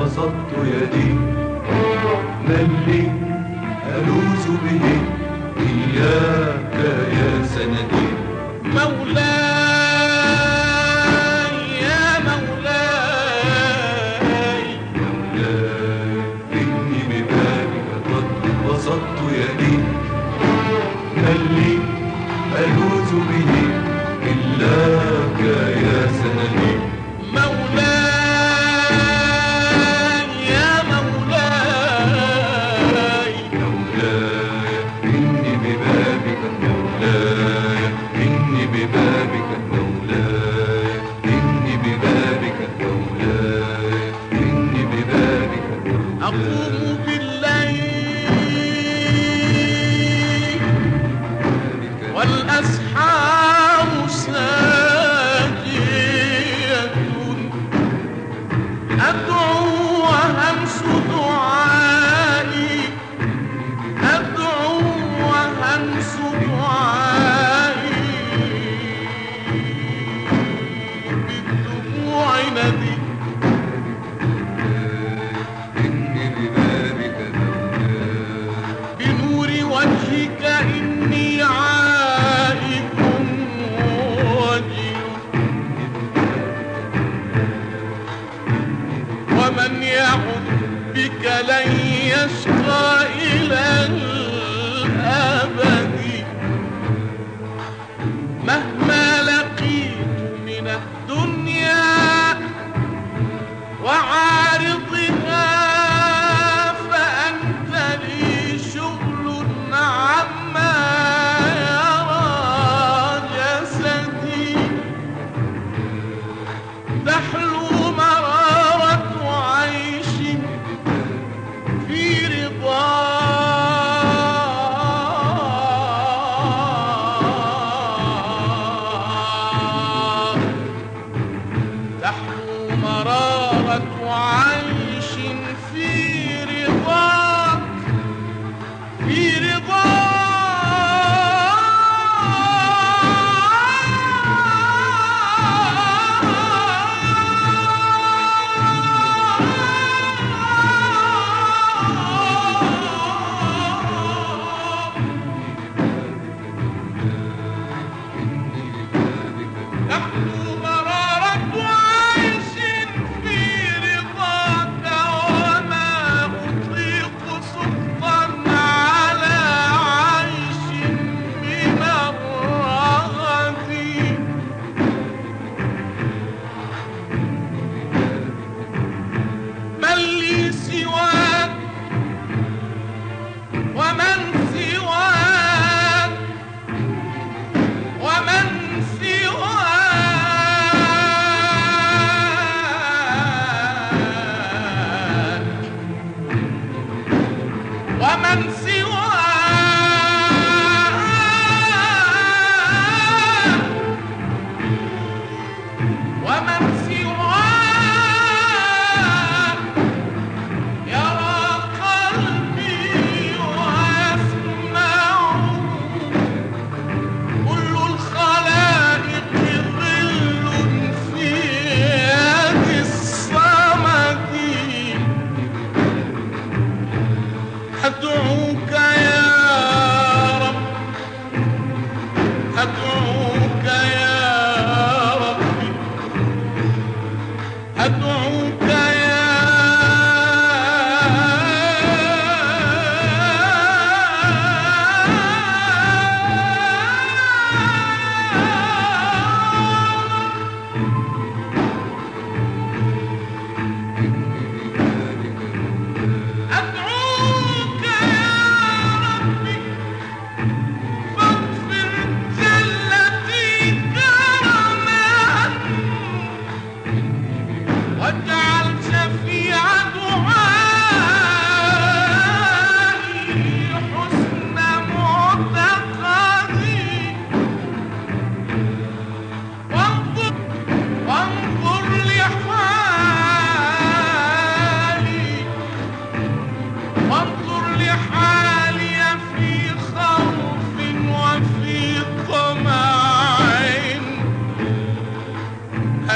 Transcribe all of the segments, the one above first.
بسطت يدي. ملي ألوز ألوذ به. إياك يا سندي. مولاي أدعو وهمس دعائي أدعو وهمس دعائي بالدموع نبي.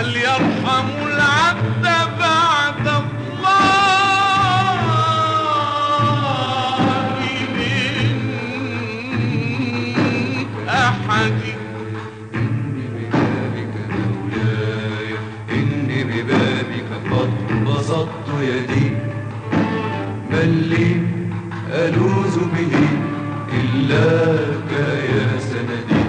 هل يرحم العبد بعد الله من أحد. إني ببابك مولاي إني ببابك قد بسطت يدي. من لي ألوذ به إلاك يا سندي.